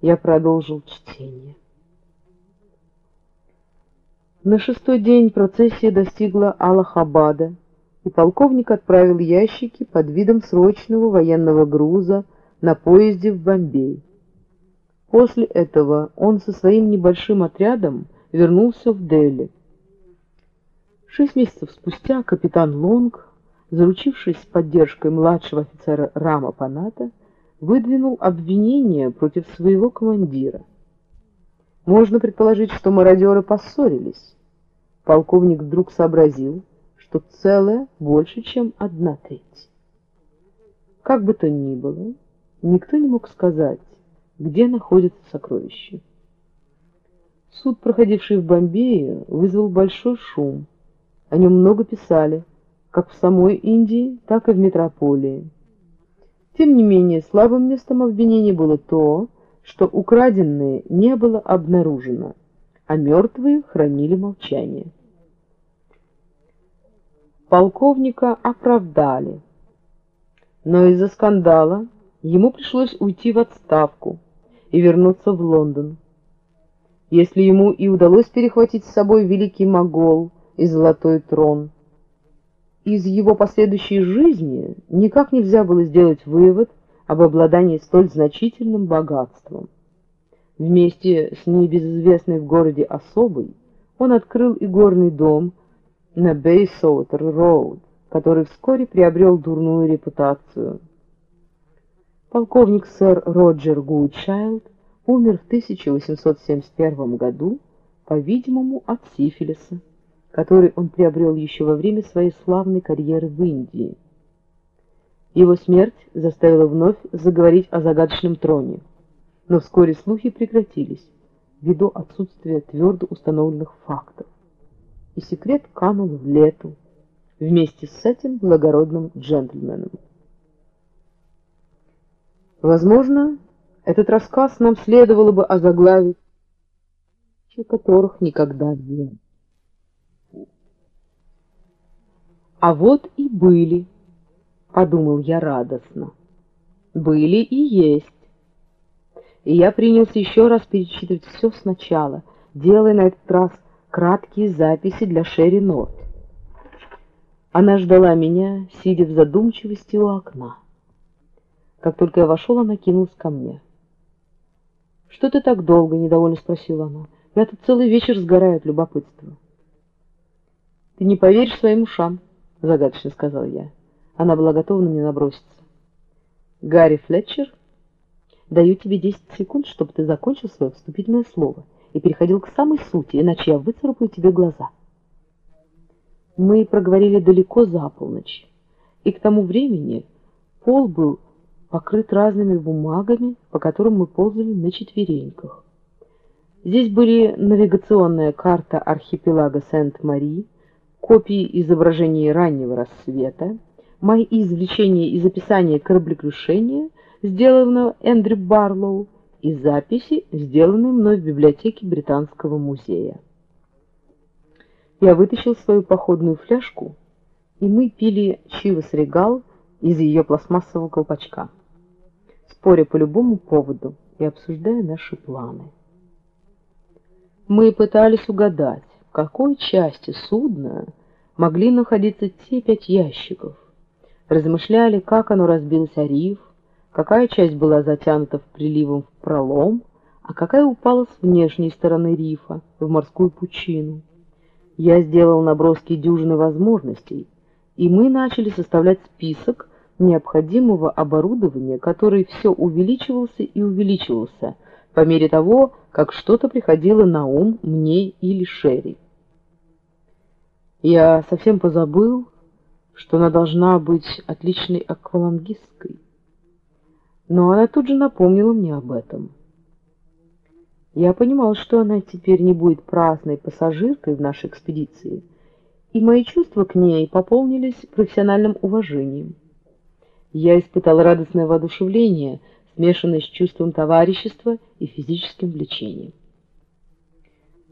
A: я продолжил чтение. На шестой день процессия достигла Аллахабада, и полковник отправил ящики под видом срочного военного груза на поезде в Бомбей. После этого он со своим небольшим отрядом вернулся в Дели. Шесть месяцев спустя капитан Лонг, заручившись поддержкой младшего офицера Рама Паната, выдвинул обвинение против своего командира. Можно предположить, что мародеры поссорились. Полковник вдруг сообразил, что целое больше, чем одна треть. Как бы то ни было, никто не мог сказать, где находится сокровище. Суд, проходивший в Бомбее, вызвал большой шум. О нем много писали, как в самой Индии, так и в метрополии. Тем не менее, слабым местом обвинения было то, что украденное не было обнаружено, а мертвые хранили молчание. Полковника оправдали, но из-за скандала ему пришлось уйти в отставку и вернуться в Лондон. Если ему и удалось перехватить с собой великий могол и золотой трон, из его последующей жизни никак нельзя было сделать вывод об обладании столь значительным богатством. Вместе с небезызвестной в городе особой он открыл игорный дом на Бейсуотер-Роуд, который вскоре приобрел дурную репутацию. Полковник сэр Роджер Гудчайлд умер в 1871 году, по-видимому, от сифилиса, который он приобрел еще во время своей славной карьеры в Индии. Его смерть заставила вновь заговорить о загадочном троне, но вскоре слухи прекратились ввиду отсутствия твердо установленных фактов, и секрет канул в лету вместе с этим благородным джентльменом. Возможно, этот рассказ нам следовало бы озаглавить, которых никогда не А вот и были, подумал я радостно. Были и есть. И я принялся еще раз перечитывать все сначала, делая на этот раз краткие записи для Шерри Норт. Она ждала меня, сидя в задумчивости у окна. Как только я вошел, она кинулась ко мне. «Что ты так долго?» — недовольно спросила она. «Я тут целый вечер сгораю от любопытства». «Ты не поверишь своим ушам», — загадочно сказал я. Она была готова на меня наброситься. «Гарри Флетчер, даю тебе 10 секунд, чтобы ты закончил свое вступительное слово и переходил к самой сути, иначе я выцарапаю тебе глаза». Мы проговорили далеко за полночь, и к тому времени пол был покрыт разными бумагами, по которым мы ползали на четвереньках. Здесь были навигационная карта архипелага Сент-Мари, копии изображений раннего рассвета, мои извлечения из описания кораблекрушения, сделанного Эндрю Барлоу, и записи, сделанные мной в библиотеке Британского музея. Я вытащил свою походную фляжку, и мы пили Чивас Регал из ее пластмассового колпачка споря по любому поводу и обсуждая наши планы. Мы пытались угадать, в какой части судна могли находиться те пять ящиков, размышляли, как оно разбилось о риф, какая часть была затянута в приливом в пролом, а какая упала с внешней стороны рифа в морскую пучину. Я сделал наброски дюжины возможностей, и мы начали составлять список необходимого оборудования, который все увеличивался и увеличивался по мере того, как что-то приходило на ум мне или Шерри. Я совсем позабыл, что она должна быть отличной аквалангисткой, но она тут же напомнила мне об этом. Я понимал, что она теперь не будет праздной пассажиркой в нашей экспедиции, и мои чувства к ней пополнились профессиональным уважением. Я испытал радостное воодушевление, смешанное с чувством товарищества и физическим влечением.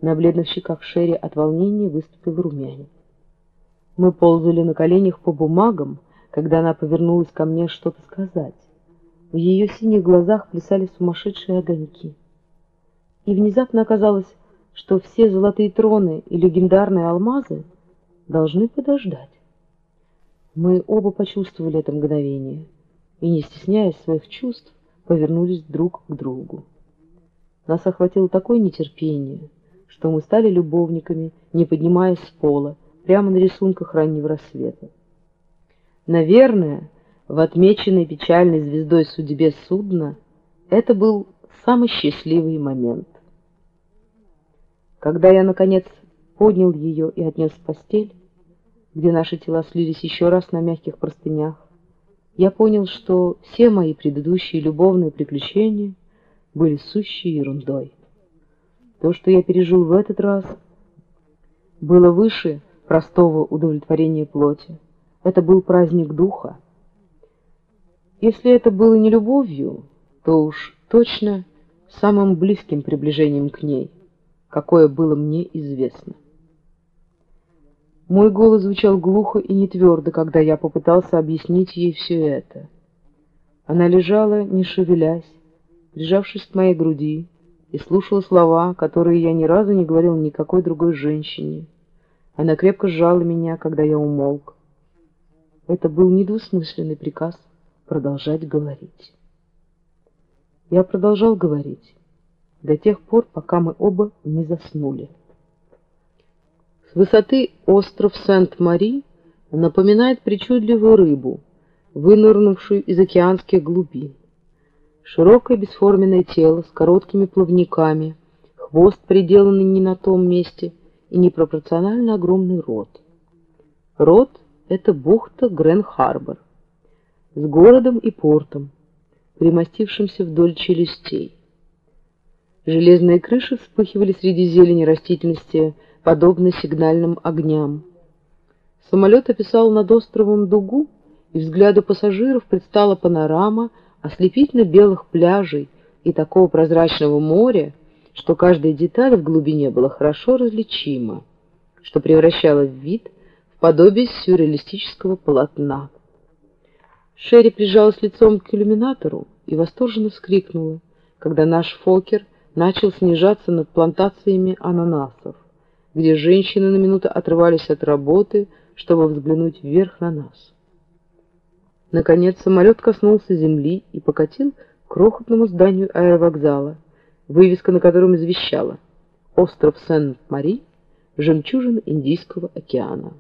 A: На бледных щеках Шерри от волнения выступил румянец. Мы ползали на коленях по бумагам, когда она повернулась ко мне что-то сказать. В ее синих глазах плясали сумасшедшие огоньки. И внезапно оказалось, что все золотые троны и легендарные алмазы должны подождать. Мы оба почувствовали это мгновение и, не стесняясь своих чувств, повернулись друг к другу. Нас охватило такое нетерпение, что мы стали любовниками, не поднимаясь с пола, прямо на рисунках раннего рассвета. Наверное, в отмеченной печальной звездой судьбе судна это был самый счастливый момент. Когда я, наконец, поднял ее и отнес в постель, где наши тела слились еще раз на мягких простынях, я понял, что все мои предыдущие любовные приключения были сущей ерундой. То, что я пережил в этот раз, было выше простого удовлетворения плоти. Это был праздник духа. Если это было не любовью, то уж точно самым близким приближением к ней, какое было мне известно. Мой голос звучал глухо и нетвердо, когда я попытался объяснить ей все это. Она лежала, не шевелясь, прижавшись к моей груди, и слушала слова, которые я ни разу не говорил никакой другой женщине. Она крепко сжала меня, когда я умолк. Это был недвусмысленный приказ продолжать говорить. Я продолжал говорить до тех пор, пока мы оба не заснули. С высоты остров Сент-Мари напоминает причудливую рыбу, вынырнувшую из океанских глубин. Широкое бесформенное тело с короткими плавниками, хвост, приделанный не на том месте, и непропорционально огромный рот. Рот — это бухта Грен-Харбор. с городом и портом, примостившимся вдоль челюстей. Железные крыши вспыхивали среди зелени растительности, подобно сигнальным огням. Самолет описал над островом дугу, и взгляду пассажиров предстала панорама ослепительно белых пляжей и такого прозрачного моря, что каждая деталь в глубине была хорошо различима, что превращало вид в подобие сюрреалистического полотна. Шерри прижалась лицом к иллюминатору и восторженно вскрикнула, когда наш Фокер начал снижаться над плантациями ананасов, где женщины на минуту отрывались от работы, чтобы взглянуть вверх на нас. Наконец самолет коснулся земли и покатил к крохотному зданию аэровокзала, вывеска на котором извещала «Остров Сен-Мари, жемчужина Индийского океана».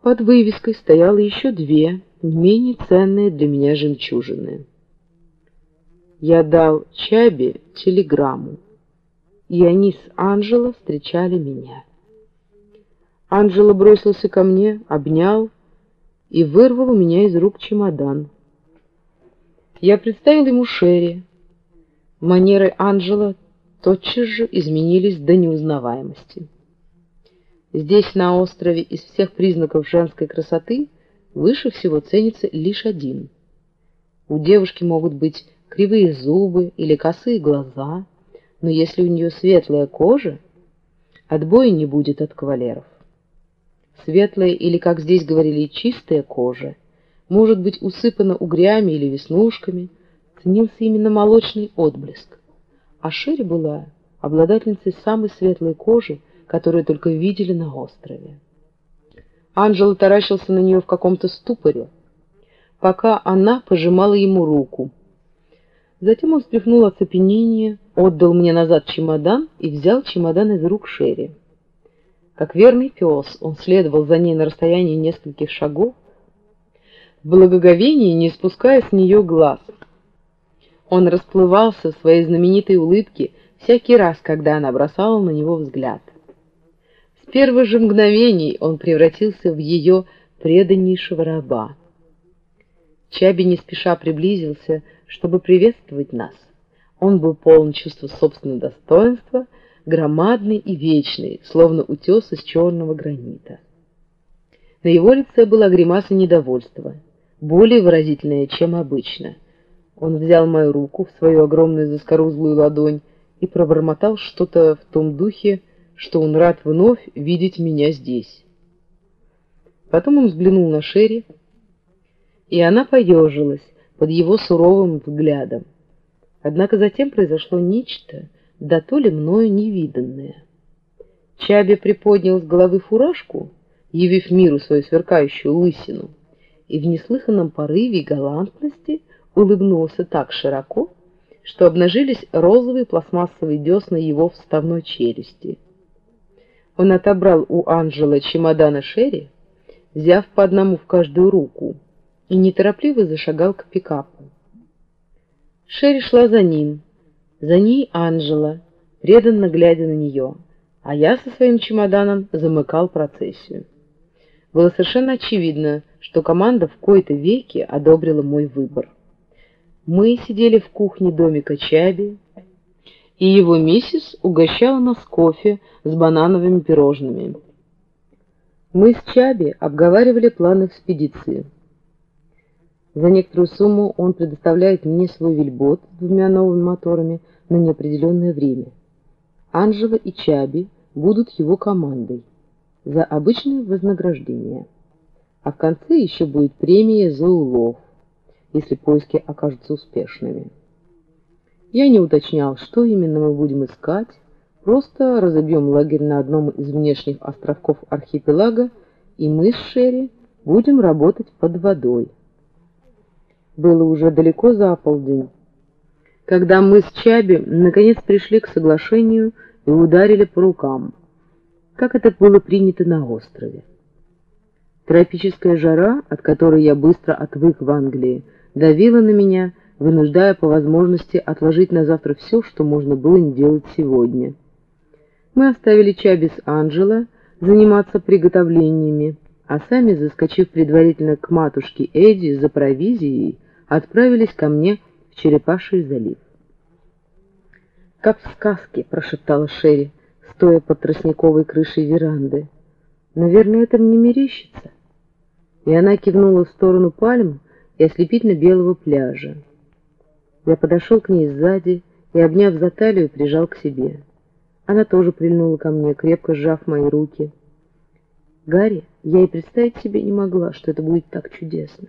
A: Под вывеской стояло еще две, не менее ценные для меня жемчужины. Я дал Чабе телеграмму, и они с Анжело встречали меня. Анжела бросился ко мне, обнял и вырвал у меня из рук чемодан. Я представил ему Шерри. Манеры Анжела тотчас же изменились до неузнаваемости. Здесь, на острове, из всех признаков женской красоты выше всего ценится лишь один. У девушки могут быть кривые зубы или косые глаза, но если у нее светлая кожа, отбоя не будет от кавалеров. Светлая или, как здесь говорили, чистая кожа может быть усыпана угрями или веснушками, ценился именно молочный отблеск. А Шерри была обладательницей самой светлой кожи, которую только видели на острове. Анжела таращился на нее в каком-то ступоре, пока она пожимала ему руку. Затем он стряхнул оцепенение, отдал мне назад чемодан и взял чемодан из рук Шерри. Как верный пес, он следовал за ней на расстоянии нескольких шагов, в благоговении не спуская с нее глаз. Он расплывался в своей знаменитой улыбке всякий раз, когда она бросала на него взгляд. С первых же мгновений он превратился в ее преданнейшего раба. Чаби не спеша приблизился, чтобы приветствовать нас. Он был полон чувства собственного достоинства громадный и вечный, словно утес из черного гранита. На его лице была гримаса недовольства, более выразительная, чем обычно. Он взял мою руку в свою огромную заскорузлую ладонь и пробормотал что-то в том духе, что он рад вновь видеть меня здесь. Потом он взглянул на Шерри, и она поежилась под его суровым взглядом. Однако затем произошло нечто, да то ли мною невиданное. Чаби приподнял с головы фуражку, явив миру свою сверкающую лысину, и в неслыханном порыве галантности улыбнулся так широко, что обнажились розовые пластмассовые десны его вставной челюсти. Он отобрал у Анжела чемодана Шерри, взяв по одному в каждую руку, и неторопливо зашагал к пикапу. Шерри шла за ним, за ней Анжела, преданно глядя на нее, а я со своим чемоданом замыкал процессию. Было совершенно очевидно, что команда в кои-то веке одобрила мой выбор. Мы сидели в кухне домика Чаби, и его миссис угощала нас кофе с банановыми пирожными. Мы с Чаби обговаривали план экспедиции. За некоторую сумму он предоставляет мне свой вельбот с двумя новыми моторами на неопределенное время. Анжела и Чаби будут его командой за обычное вознаграждение. А в конце еще будет премия за улов, если поиски окажутся успешными. Я не уточнял, что именно мы будем искать, просто разобьем лагерь на одном из внешних островков архипелага, и мы с Шерри будем работать под водой. Было уже далеко за полдень, когда мы с Чаби наконец пришли к соглашению и ударили по рукам, как это было принято на острове. Тропическая жара, от которой я быстро отвык в Англии, давила на меня, вынуждая по возможности отложить на завтра все, что можно было не делать сегодня. Мы оставили Чаби с Анджело заниматься приготовлениями, а сами, заскочив предварительно к матушке Эдди за провизией, отправились ко мне в Черепаший залив. «Как в сказке», — прошептала Шерри, стоя под тростниковой крышей веранды. «Наверное, это мне мерещится». И она кивнула в сторону пальм и ослепительно-белого пляжа. Я подошел к ней сзади и, обняв за талию, прижал к себе. Она тоже прильнула ко мне, крепко сжав мои руки. Гарри, я и представить себе не могла, что это будет так чудесно.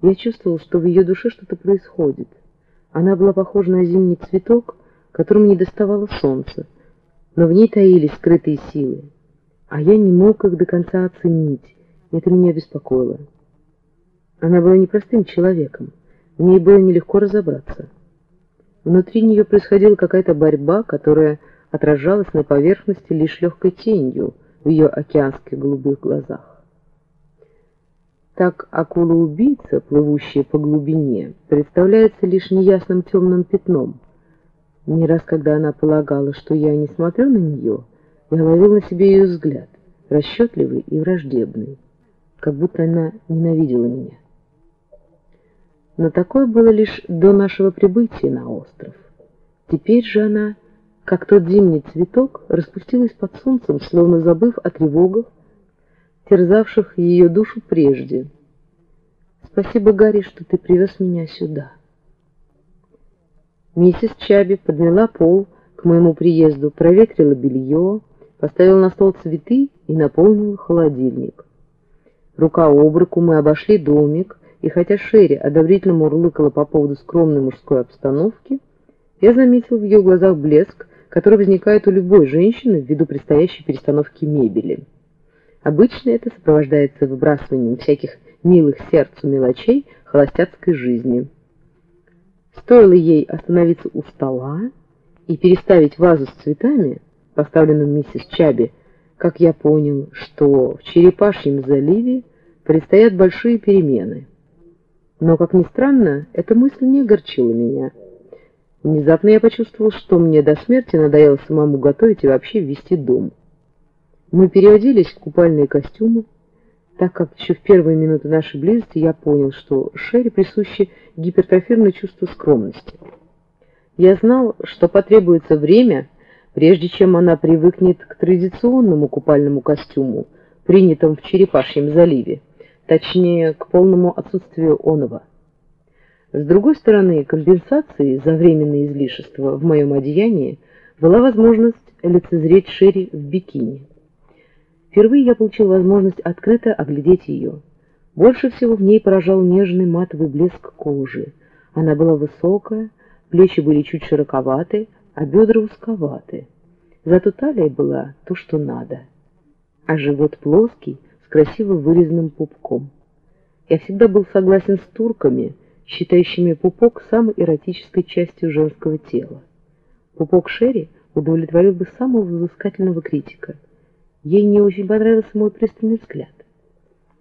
A: Я чувствовал, что в ее душе что-то происходит. Она была похожа на зимний цветок, которому не доставало солнца, но в ней таились скрытые силы, а я не мог их до конца оценить, и это меня беспокоило. Она была непростым человеком, в ней было нелегко разобраться. Внутри нее происходила какая-то борьба, которая отражалась на поверхности лишь легкой тенью в ее океанских голубых глазах. Так акула-убийца, плывущая по глубине, представляется лишь неясным темным пятном. Не раз, когда она полагала, что я не смотрю на нее, я ловил на себе ее взгляд, расчетливый и враждебный, как будто она ненавидела меня. Но такое было лишь до нашего прибытия на остров. Теперь же она, как тот зимний цветок, распустилась под солнцем, словно забыв о тревогах, терзавших ее душу прежде. Спасибо, Гарри, что ты привез меня сюда. Миссис Чаби подняла пол к моему приезду, проветрила белье, поставила на стол цветы и наполнила холодильник. Рука об руку мы обошли домик, и хотя Шерри одобрительно мурлыкала по поводу скромной мужской обстановки, я заметил в ее глазах блеск, который возникает у любой женщины ввиду предстоящей перестановки мебели. Обычно это сопровождается выбрасыванием всяких милых сердцу мелочей холостяцкой жизни. Стоило ей остановиться у стола и переставить вазу с цветами, поставленную миссис Чаби, как я понял, что в Черепашьем заливе предстоят большие перемены. Но, как ни странно, эта мысль не огорчила меня. Внезапно я почувствовал, что мне до смерти надоело самому готовить и вообще вести дом. Мы переоделись в купальные костюмы, так как еще в первые минуты нашей близости я понял, что Шерри присуще гипертрофированное чувство скромности. Я знал, что потребуется время, прежде чем она привыкнет к традиционному купальному костюму, принятому в Черепашьем заливе точнее, к полному отсутствию оного. С другой стороны, компенсацией за временное излишество в моем одеянии была возможность лицезреть Шерри в бикини. Впервые я получил возможность открыто оглядеть ее. Больше всего в ней поражал нежный матовый блеск кожи. Она была высокая, плечи были чуть широковаты, а бедра узковаты. Зато талия была то, что надо. А живот плоский, красиво вырезанным пупком. Я всегда был согласен с турками, считающими пупок самой эротической частью женского тела. Пупок Шерри удовлетворил бы самого взыскательного критика. Ей не очень понравился мой пристальный взгляд.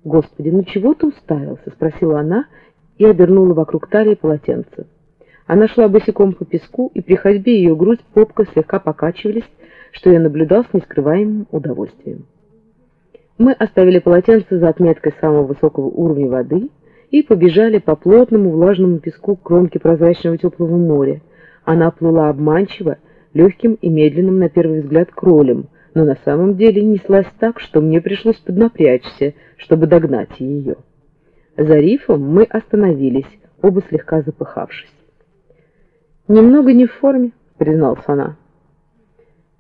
A: «Господи, ну чего ты уставился?» — спросила она и обернула вокруг талии полотенце. Она шла босиком по песку, и при ходьбе ее грудь попка слегка покачивались, что я наблюдал с нескрываемым удовольствием. Мы оставили полотенце за отметкой самого высокого уровня воды и побежали по плотному влажному песку к кромке прозрачного теплого моря. Она плыла обманчиво, легким и медленным на первый взгляд кролем, но на самом деле неслась так, что мне пришлось поднапрячься, чтобы догнать ее. За рифом мы остановились, оба слегка запыхавшись. «Немного не в форме», — призналась она.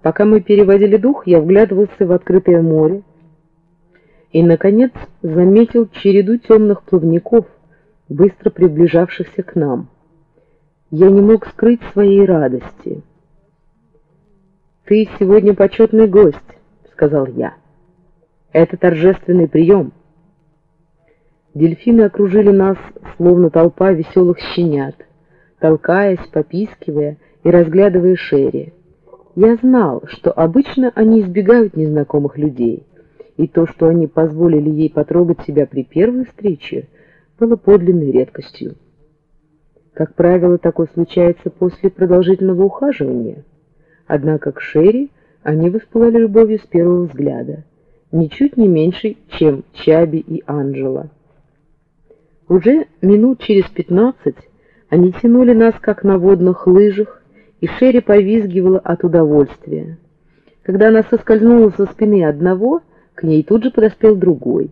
A: Пока мы переводили дух, я вглядывался в открытое море, и, наконец, заметил череду темных плавников, быстро приближавшихся к нам. Я не мог скрыть своей радости. «Ты сегодня почетный гость», — сказал я. «Это торжественный прием». Дельфины окружили нас, словно толпа веселых щенят, толкаясь, попискивая и разглядывая Шерри. Я знал, что обычно они избегают незнакомых людей — и то, что они позволили ей потрогать себя при первой встрече, было подлинной редкостью. Как правило, такое случается после продолжительного ухаживания. Однако к Шерри они воспылали любовью с первого взгляда, ничуть не меньший, чем Чаби и Анжела. Уже минут через пятнадцать они тянули нас, как на водных лыжах, и Шерри повизгивала от удовольствия. Когда она соскользнула со спины одного, к ней тут же подоспел другой.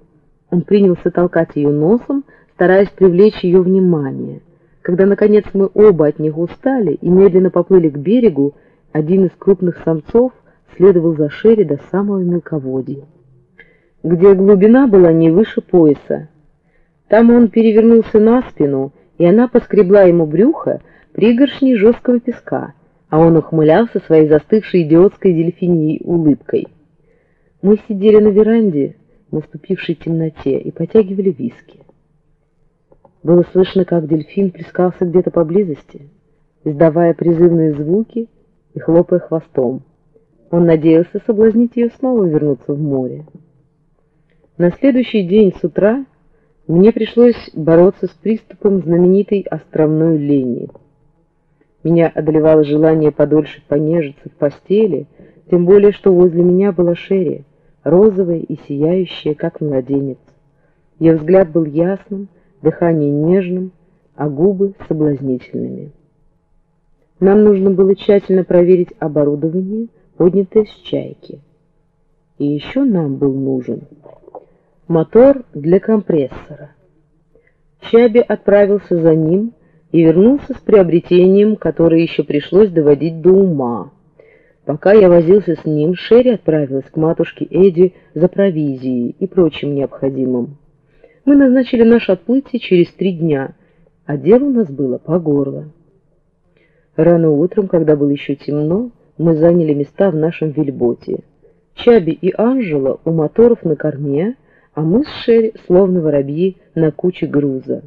A: Он принялся толкать ее носом, стараясь привлечь ее внимание. Когда, наконец, мы оба от них устали и медленно поплыли к берегу, один из крупных самцов следовал за Шерри до самого мелководья, где глубина была не выше пояса. Там он перевернулся на спину, и она поскребла ему брюхо пригоршней жесткого песка, а он ухмылялся своей застывшей идиотской дельфиньей улыбкой. Мы сидели на веранде в наступившей темноте и потягивали виски. Было слышно, как дельфин плескался где-то поблизости, издавая призывные звуки и хлопая хвостом. Он надеялся соблазнить ее снова вернуться в море. На следующий день с утра мне пришлось бороться с приступом знаменитой островной лени. Меня одолевало желание подольше понежиться в постели, тем более, что возле меня была Шерри, розовая и сияющая, как младенец. Ее взгляд был ясным, дыхание нежным, а губы соблазнительными. Нам нужно было тщательно проверить оборудование, поднятое с чайки. И еще нам был нужен мотор для компрессора. Чаби отправился за ним и вернулся с приобретением, которое еще пришлось доводить до ума. Пока я возился с ним, Шерри отправилась к матушке Эдди за провизией и прочим необходимым. Мы назначили наше отплытие через три дня, а дело у нас было по горло. Рано утром, когда было еще темно, мы заняли места в нашем вельботе. Чаби и Анжела у моторов на корме, а мы с Шерри, словно воробьи, на куче груза.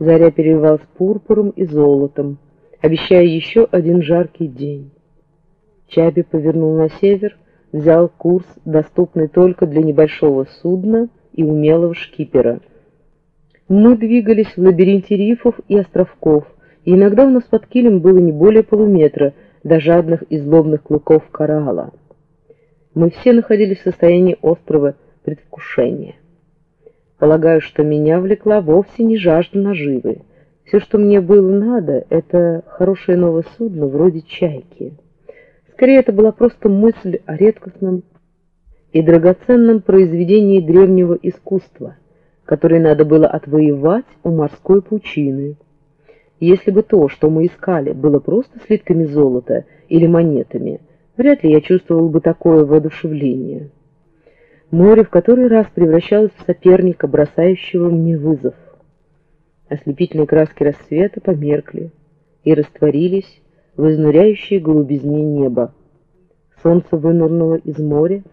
A: Заря переливалась пурпуром и золотом, обещая еще один жаркий день. Чаби повернул на север, взял курс, доступный только для небольшого судна и умелого шкипера. Мы двигались в лабиринте рифов и островков, и иногда у нас под килем было не более полуметра до жадных и злобных клыков коралла. Мы все находились в состоянии острова предвкушения. Полагаю, что меня влекла вовсе не жажда наживы. Все, что мне было надо, это хорошее новое судно вроде «Чайки». Скорее, это была просто мысль о редкостном и драгоценном произведении древнего искусства, которое надо было отвоевать у морской пучины. Если бы то, что мы искали, было просто слитками золота или монетами, вряд ли я чувствовал бы такое воодушевление. Море в который раз превращалось в соперника, бросающего мне вызов. Ослепительные краски рассвета померкли и растворились в изнуряющей голубизне неба. Солнце вынырнуло из моря.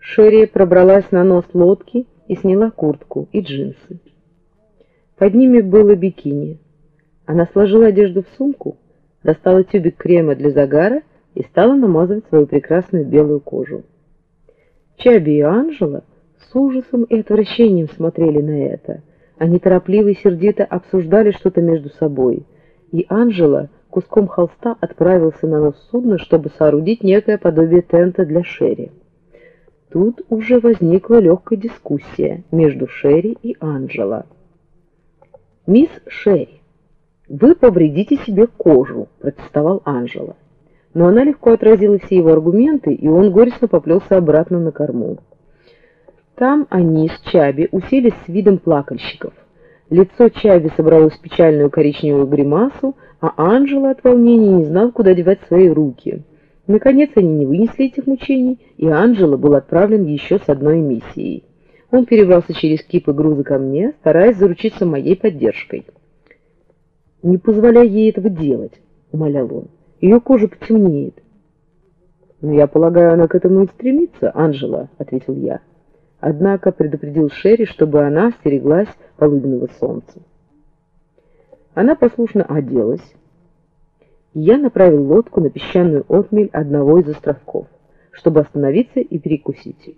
A: Шерри пробралась на нос лодки и сняла куртку и джинсы. Под ними было бикини. Она сложила одежду в сумку, достала тюбик крема для загара и стала намазывать свою прекрасную белую кожу. Чаби и Анжела с ужасом и отвращением смотрели на это. Они торопливо и сердито обсуждали что-то между собой. И Анжела куском холста отправился на нос судна, чтобы соорудить некое подобие тента для Шерри. Тут уже возникла легкая дискуссия между Шерри и Анжела. «Мисс Шерри, вы повредите себе кожу», — протестовал Анжела но она легко отразила все его аргументы, и он горестно поплелся обратно на корму. Там они с Чаби уселись с видом плакальщиков. Лицо Чаби собралось в печальную коричневую гримасу, а Анжела от волнения не знал, куда девать свои руки. Наконец они не вынесли этих мучений, и Анжела был отправлен еще с одной миссией. Он перебрался через кипы груза ко мне, стараясь заручиться моей поддержкой. «Не позволяй ей этого делать», — умолял он. Ее кожа потемнеет. «Ну, я полагаю, она к этому и стремится, Анжела», — ответил я. Однако предупредил Шерри, чтобы она остереглась полуденного солнца. Она послушно оделась. Я направил лодку на песчаную отмель одного из островков, чтобы остановиться и перекусить.